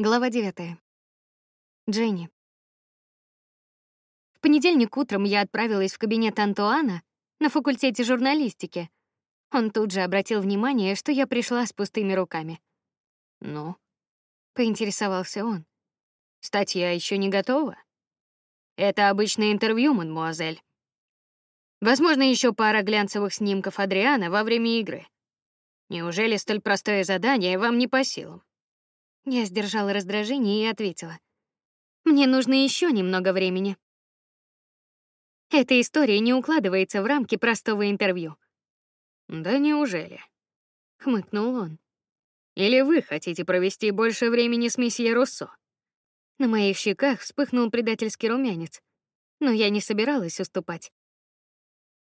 Глава 9. Дженни. В понедельник утром я отправилась в кабинет Антуана на факультете журналистики. Он тут же обратил внимание, что я пришла с пустыми руками. «Ну?» — поинтересовался он. «Статья еще не готова?» «Это обычное интервью, мадемуазель. Возможно, еще пара глянцевых снимков Адриана во время игры. Неужели столь простое задание вам не по силам?» Я сдержала раздражение и ответила: "Мне нужно еще немного времени". Эта история не укладывается в рамки простого интервью. Да неужели? хмыкнул он. Или вы хотите провести больше времени с месье Руссо? На моих щеках вспыхнул предательский румянец, но я не собиралась уступать.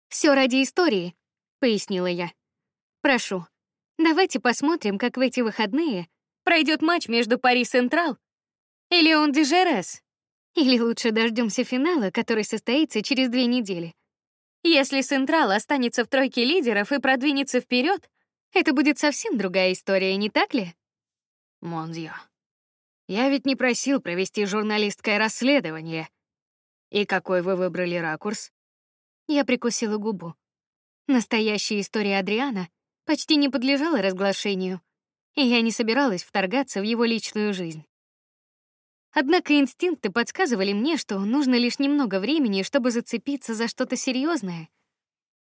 Все ради истории, пояснила я. Прошу, давайте посмотрим, как в эти выходные пройдет матч между Пари Централ и Леон де Жерес. Или лучше дождемся финала, который состоится через две недели. Если Централ останется в тройке лидеров и продвинется вперед, это будет совсем другая история, не так ли? Монзьё. Я ведь не просил провести журналистское расследование. И какой вы выбрали ракурс? Я прикусила губу. Настоящая история Адриана почти не подлежала разглашению и я не собиралась вторгаться в его личную жизнь. Однако инстинкты подсказывали мне, что нужно лишь немного времени, чтобы зацепиться за что-то серьезное,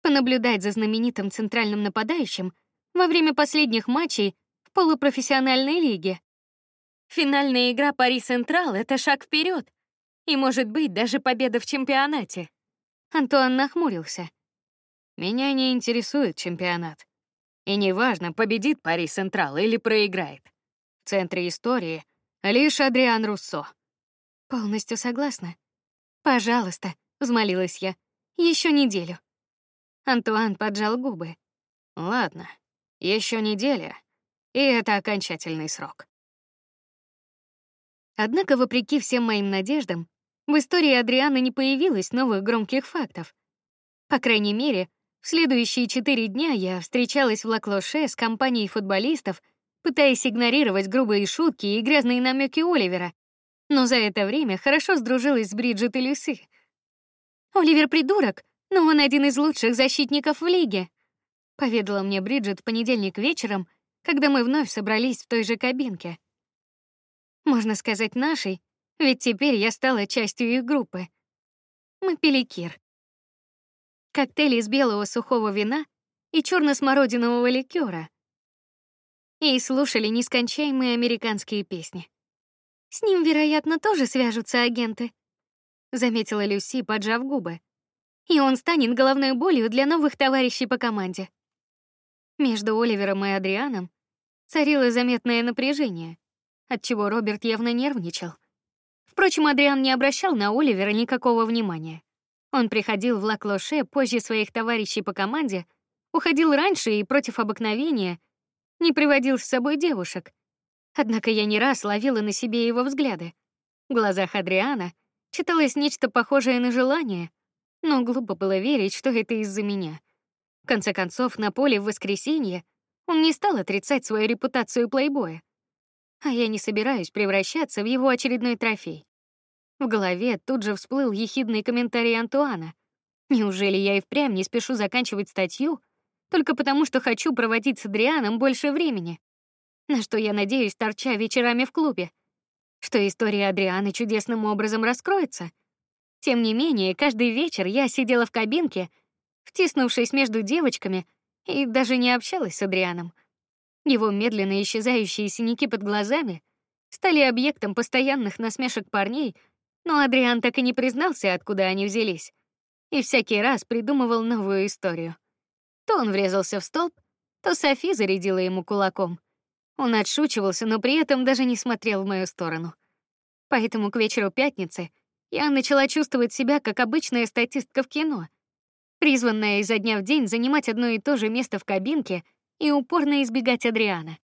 понаблюдать за знаменитым центральным нападающим во время последних матчей в полупрофессиональной лиге. Финальная игра Пари Централ — это шаг вперед, и, может быть, даже победа в чемпионате. Антуан нахмурился. Меня не интересует чемпионат. И неважно, победит Пари Централ или проиграет. В центре истории лишь Адриан Руссо. Полностью согласна. Пожалуйста, взмолилась я. Еще неделю. Антуан поджал губы. Ладно, еще неделя, и это окончательный срок. Однако, вопреки всем моим надеждам, в истории Адриана не появилось новых громких фактов. По крайней мере, в следующие четыре дня я встречалась в Лаклоше с компанией футболистов, пытаясь игнорировать грубые шутки и грязные намеки Оливера. Но за это время хорошо сдружилась с Бриджит и Люси. Оливер придурок, но он один из лучших защитников в лиге, поведала мне Бриджит в понедельник вечером, когда мы вновь собрались в той же кабинке. Можно сказать, нашей, ведь теперь я стала частью их группы. Мы пили кир коктейль из белого сухого вина и черно-смородинового ликера. И слушали нескончаемые американские песни. С ним, вероятно, тоже свяжутся агенты, заметила Люси, поджав губы. И он станет головной болью для новых товарищей по команде. Между Оливером и Адрианом царило заметное напряжение, от чего Роберт явно нервничал. Впрочем, Адриан не обращал на Оливера никакого внимания. Он приходил в Лаклоше позже своих товарищей по команде, уходил раньше и против обыкновения не приводил с собой девушек. Однако я не раз ловила на себе его взгляды. В глазах Адриана читалось нечто похожее на желание, но глупо было верить, что это из-за меня. В конце концов, на поле в воскресенье он не стал отрицать свою репутацию плейбоя. А я не собираюсь превращаться в его очередной трофей. В голове тут же всплыл ехидный комментарий Антуана. Неужели я и впрямь не спешу заканчивать статью только потому, что хочу проводить с Адрианом больше времени? На что я надеюсь, торча вечерами в клубе? Что история Адрианы чудесным образом раскроется? Тем не менее, каждый вечер я сидела в кабинке, втиснувшись между девочками, и даже не общалась с Адрианом. Его медленно исчезающие синяки под глазами стали объектом постоянных насмешек парней — но Адриан так и не признался, откуда они взялись, и всякий раз придумывал новую историю. То он врезался в столб, то Софи зарядила ему кулаком. Он отшучивался, но при этом даже не смотрел в мою сторону. Поэтому к вечеру пятницы я начала чувствовать себя как обычная статистка в кино, призванная изо дня в день занимать одно и то же место в кабинке и упорно избегать Адриана.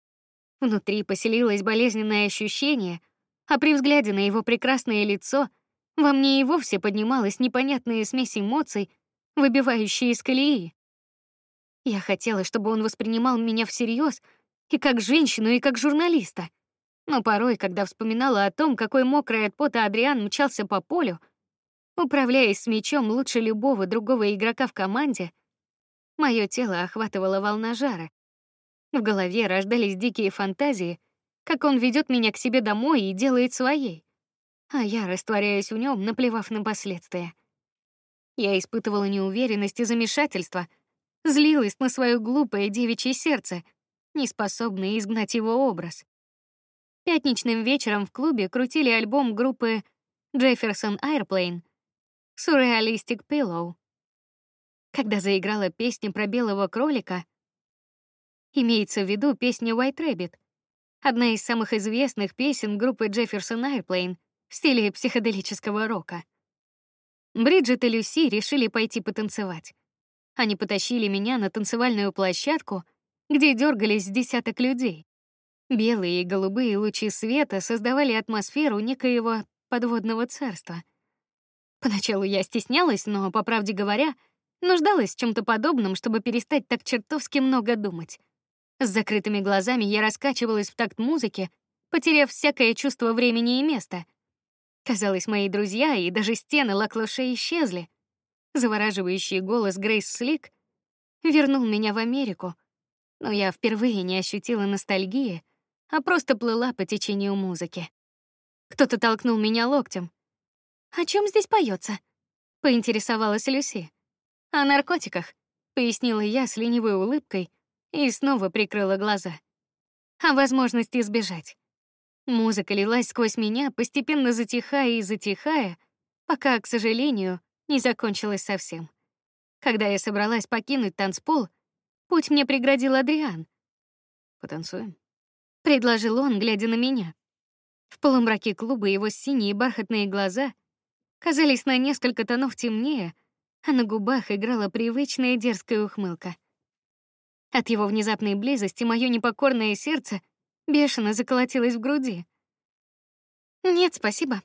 Внутри поселилось болезненное ощущение, а при взгляде на его прекрасное лицо во мне и вовсе поднималась непонятная смесь эмоций, выбивающая из колеи. Я хотела, чтобы он воспринимал меня всерьез и как женщину, и как журналиста. Но порой, когда вспоминала о том, какой мокрый от пота Адриан мчался по полю, управляясь с мячом лучше любого другого игрока в команде, мое тело охватывала волна жара. В голове рождались дикие фантазии, как он ведет меня к себе домой и делает своей, а я растворяюсь в нем, наплевав на последствия. Я испытывала неуверенность и замешательство, злилась на свое глупое девичье сердце, не способное изгнать его образ. Пятничным вечером в клубе крутили альбом группы Jefferson Airplane Surrealistic Pillow. Когда заиграла песня про белого кролика, имеется в виду песня White Rabbit, одна из самых известных песен группы Jefferson Airplane в стиле психоделического рока. Бриджит и Люси решили пойти потанцевать. Они потащили меня на танцевальную площадку, где дергались десяток людей. Белые и голубые лучи света создавали атмосферу некоего подводного царства. Поначалу я стеснялась, но, по правде говоря, нуждалась в чем то подобном, чтобы перестать так чертовски много думать. С закрытыми глазами я раскачивалась в такт музыки, потеряв всякое чувство времени и места. Казалось, мои друзья и даже стены Лаклоше исчезли. Завораживающий голос Грейс Слик вернул меня в Америку, но я впервые не ощутила ностальгии, а просто плыла по течению музыки. Кто-то толкнул меня локтем. О чем здесь поется? Поинтересовалась Люси. О наркотиках, пояснила я с ленивой улыбкой и снова прикрыла глаза. О возможности сбежать. Музыка лилась сквозь меня, постепенно затихая и затихая, пока, к сожалению, не закончилась совсем. Когда я собралась покинуть танцпол, путь мне преградил Адриан. Потанцуем предложил он, глядя на меня. В полумраке клуба его синие бархатные глаза казались на несколько тонов темнее, а на губах играла привычная дерзкая ухмылка. От его внезапной близости мое непокорное сердце бешено заколотилось в груди. Нет, спасибо.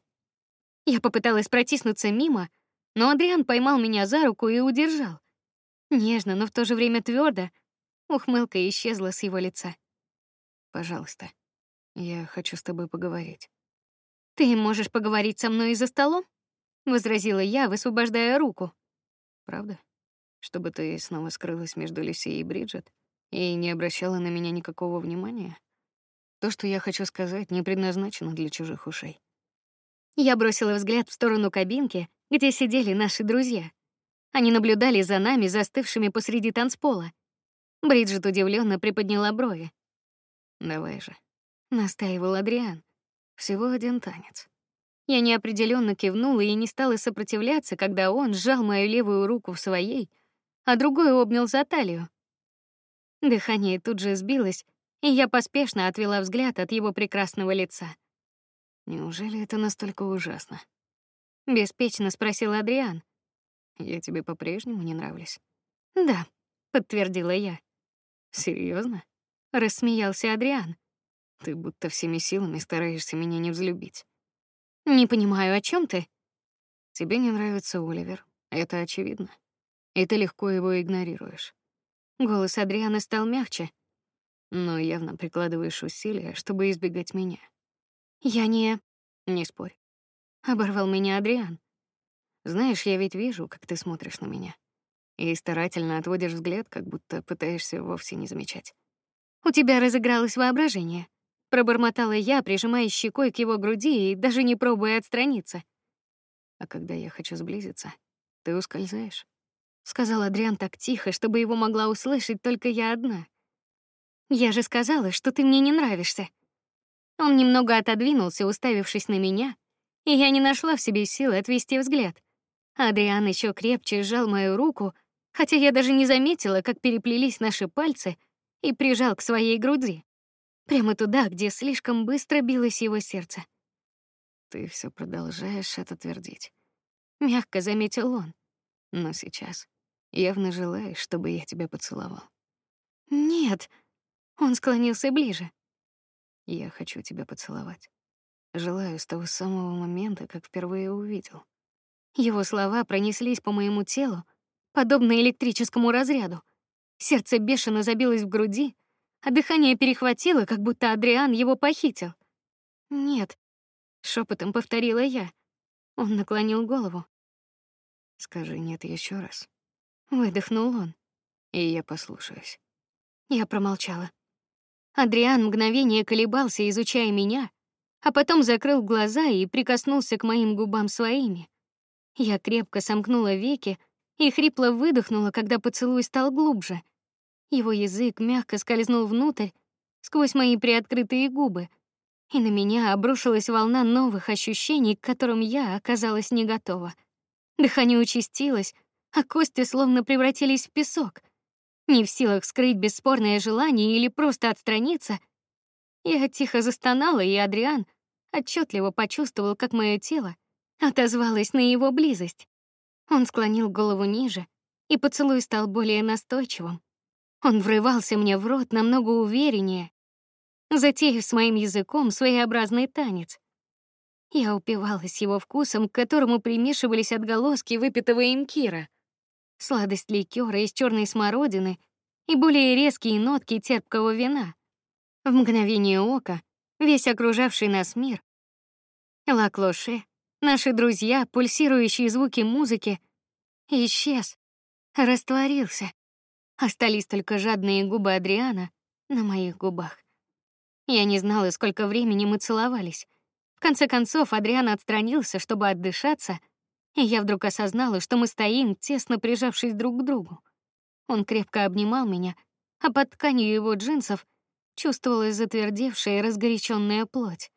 Я попыталась протиснуться мимо, но Адриан поймал меня за руку и удержал. Нежно, но в то же время твердо. Ухмылка исчезла с его лица. Пожалуйста. Я хочу с тобой поговорить. Ты можешь поговорить со мной за столом? возразила я, высвобождая руку. Правда? Чтобы ты снова скрылась между Люси и Бриджит и не обращала на меня никакого внимания. То, что я хочу сказать, не предназначено для чужих ушей. Я бросила взгляд в сторону кабинки, где сидели наши друзья. Они наблюдали за нами, застывшими посреди танцпола. Бриджит удивленно приподняла брови. Давай же, настаивал Адриан. Всего один танец. Я неопределенно кивнула и не стала сопротивляться, когда он сжал мою левую руку в своей, а другой обнял за талию. Дыхание тут же сбилось, и я поспешно отвела взгляд от его прекрасного лица. Неужели это настолько ужасно? беспечно спросил Адриан. Я тебе по-прежнему не нравлюсь. Да, подтвердила я. Серьезно? рассмеялся Адриан. Ты будто всеми силами стараешься меня не взлюбить. Не понимаю, о чем ты? Тебе не нравится Оливер, это очевидно. И ты легко его игнорируешь. Голос Адриана стал мягче, но явно прикладываешь усилия, чтобы избегать меня. Я не, не спорь. Оборвал меня Адриан. Знаешь, я ведь вижу, как ты смотришь на меня, и старательно отводишь взгляд, как будто пытаешься вовсе не замечать. У тебя разыгралось воображение, пробормотала я, прижимая щекой к его груди и даже не пробуя отстраниться. А когда я хочу сблизиться, ты ускользаешь, сказал Адриан так тихо, чтобы его могла услышать только я одна. Я же сказала, что ты мне не нравишься. Он немного отодвинулся, уставившись на меня, и я не нашла в себе силы отвести взгляд. Адриан еще крепче сжал мою руку, хотя я даже не заметила, как переплелись наши пальцы и прижал к своей груди, прямо туда, где слишком быстро билось его сердце. Ты все продолжаешь это твердить, мягко заметил он. Но сейчас явно желаешь, чтобы я тебя поцеловал. Нет, он склонился ближе. Я хочу тебя поцеловать. Желаю с того самого момента, как впервые увидел. Его слова пронеслись по моему телу, подобно электрическому разряду. Сердце бешено забилось в груди, а дыхание перехватило, как будто Адриан его похитил. Нет, шепотом повторила я. Он наклонил голову. Скажи нет еще раз. Выдохнул он. И я послушаюсь. Я промолчала. Адриан мгновение колебался, изучая меня, а потом закрыл глаза и прикоснулся к моим губам своими. Я крепко сомкнула веки и хрипло выдохнула, когда поцелуй стал глубже. Его язык мягко скользнул внутрь, сквозь мои приоткрытые губы, и на меня обрушилась волна новых ощущений, к которым я оказалась не готова. Дыхание участилось, а кости словно превратились в песок. Не в силах скрыть бесспорное желание или просто отстраниться, я тихо застонала, и Адриан отчетливо почувствовал, как мое тело отозвалось на его близость. Он склонил голову ниже, и поцелуй стал более настойчивым. Он врывался мне в рот намного увереннее, затеяв с моим языком своеобразный танец. Я упивалась его вкусом, к которому примешивались отголоски выпитого имкира, сладость ликера из черной смородины и более резкие нотки терпкого вина. В мгновение ока весь окружавший нас мир, Лаклоше, наши друзья, пульсирующие звуки музыки, исчез, растворился. Остались только жадные губы Адриана на моих губах. Я не знала, сколько времени мы целовались. В конце концов Адриан отстранился, чтобы отдышаться, и я вдруг осознала, что мы стоим, тесно прижавшись друг к другу. Он крепко обнимал меня, а под тканью его джинсов чувствовалась затвердевшая и разгоряченная плоть.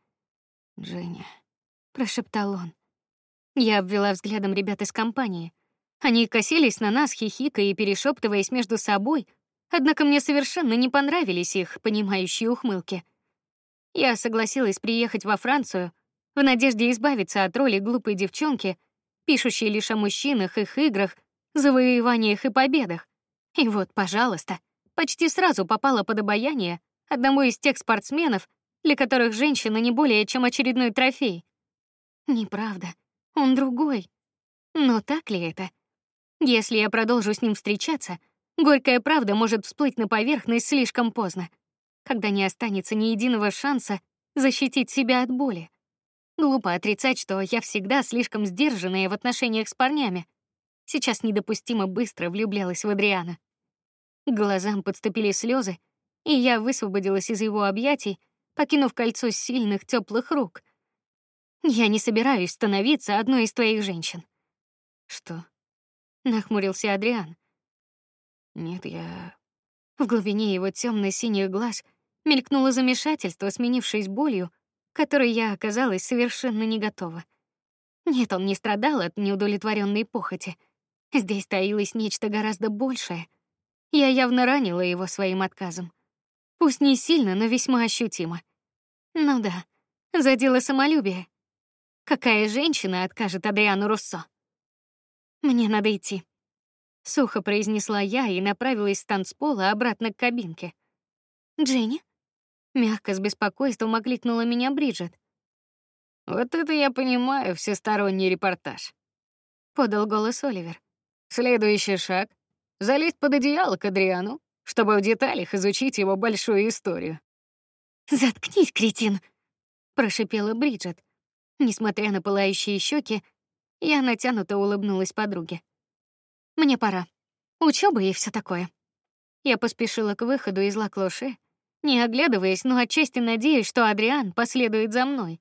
"Женя", прошептал он. Я обвела взглядом ребят из компании. Они косились на нас, хихикая и перешептываясь между собой, однако мне совершенно не понравились их понимающие ухмылки. Я согласилась приехать во Францию в надежде избавиться от роли глупой девчонки, пишущей лишь о мужчинах, их играх, завоеваниях и победах. И вот, пожалуйста, почти сразу попала под обаяние одному из тех спортсменов, для которых женщина не более чем очередной трофей. Неправда, он другой. Но так ли это? Если я продолжу с ним встречаться, горькая правда может всплыть на поверхность слишком поздно когда не останется ни единого шанса защитить себя от боли. Глупо отрицать, что я всегда слишком сдержанная в отношениях с парнями. Сейчас недопустимо быстро влюблялась в Адриана. К глазам подступили слезы, и я высвободилась из его объятий, покинув кольцо сильных теплых рук. Я не собираюсь становиться одной из твоих женщин. Что? Нахмурился Адриан. Нет, я В глубине его темно синих глаз мелькнуло замешательство, сменившись болью, которой я оказалась совершенно не готова. Нет, он не страдал от неудовлетворенной похоти. Здесь таилось нечто гораздо большее. Я явно ранила его своим отказом. Пусть не сильно, но весьма ощутимо. Ну да, задело самолюбие. Какая женщина откажет Адриану Руссо? Мне надо идти. Сухо произнесла я и направилась с танцпола обратно к кабинке. Дженни? Мягко с беспокойством окликнула меня Бриджит. Вот это я понимаю всесторонний репортаж. Подал голос Оливер. Следующий шаг — залезть под одеяло к Адриану, чтобы в деталях изучить его большую историю. Заткнись, кретин, прошипела Бриджит. Несмотря на пылающие щеки, я натянуто улыбнулась подруге. Мне пора. Учёба и все такое. Я поспешила к выходу из Лаклоше, не оглядываясь, но отчасти надеясь, что Адриан последует за мной.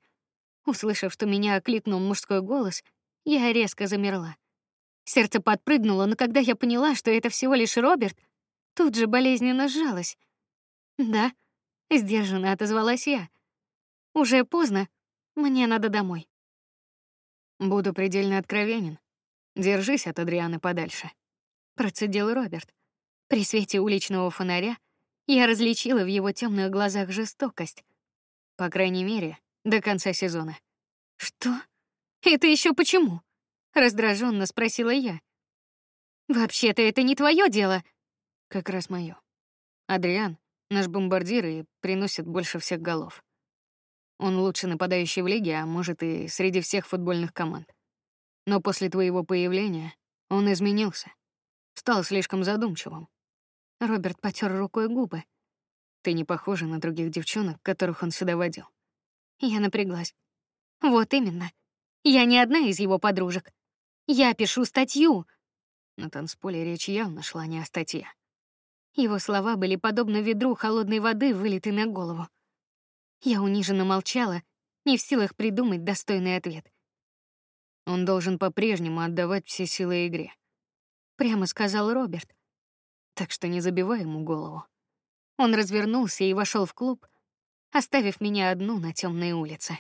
Услышав, что меня окликнул мужской голос, я резко замерла. Сердце подпрыгнуло, но когда я поняла, что это всего лишь Роберт, тут же болезненно сжалось. Да, сдержанно отозвалась я. Уже поздно, мне надо домой. Буду предельно откровенен. Держись от Адрианы подальше, процедил Роберт. При свете уличного фонаря я различила в его темных глазах жестокость. По крайней мере, до конца сезона. Что? Это еще почему? Раздраженно спросила я. Вообще-то это не твое дело. Как раз мое. Адриан, наш бомбардир и приносит больше всех голов. Он лучший нападающий в лиге, а может и среди всех футбольных команд. Но после твоего появления он изменился, стал слишком задумчивым. Роберт потер рукой губы. Ты не похожа на других девчонок, которых он сюда водил. Я напряглась. Вот именно. Я не одна из его подружек. Я пишу статью. На танцполе речь явно шла не о статье. Его слова были подобны ведру холодной воды, вылитой на голову. Я униженно молчала, не в силах придумать достойный ответ. Он должен по-прежнему отдавать все силы игре, прямо сказал Роберт. Так что не забивай ему голову. Он развернулся и вошел в клуб, оставив меня одну на темной улице.